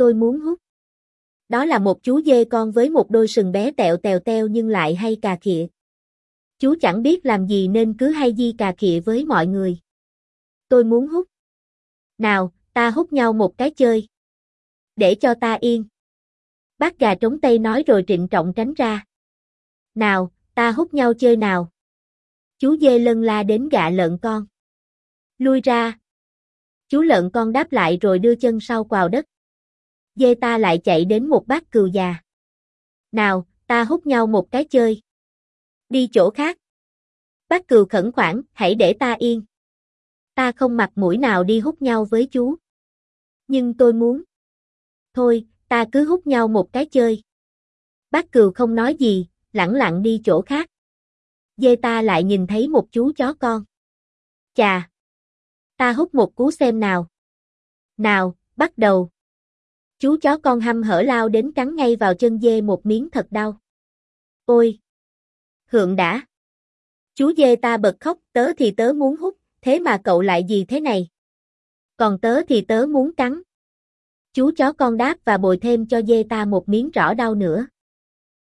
tôi muốn hút. Đó là một chú dê con với một đôi sừng bé tẹo tèo teo nhưng lại hay cà khịa. Chú chẳng biết làm gì nên cứ hay di cà khịa với mọi người. Tôi muốn hút. Nào, ta hút nhau một cái chơi. Để cho ta yên. Bác gà trống tay nói rồi trịnh trọng tránh ra. Nào, ta hút nhau chơi nào. Chú dê lân la đến gạ lợn con. Lui ra. Chú lợn con đáp lại rồi đưa chân sau quào đất. Dê ta lại chạy đến một bát cừu già. Nào, ta hút nhau một cái chơi. Đi chỗ khác. Bác cừu khẩn khoản, hãy để ta yên. Ta không mặc mũi nào đi hút nhau với chú. Nhưng tôi muốn. Thôi, ta cứ hút nhau một cái chơi. Bác cừu không nói gì, lẳng lặng đi chỗ khác. Dê ta lại nhìn thấy một chú chó con. Chà! Ta hút một cú xem nào. Nào, bắt đầu. Chú chó con hăm hở lao đến cắn ngay vào chân dê một miếng thật đau. Ôi! Hượng đã! Chú dê ta bật khóc, tớ thì tớ muốn hút, thế mà cậu lại gì thế này? Còn tớ thì tớ muốn cắn. Chú chó con đáp và bồi thêm cho dê ta một miếng rõ đau nữa.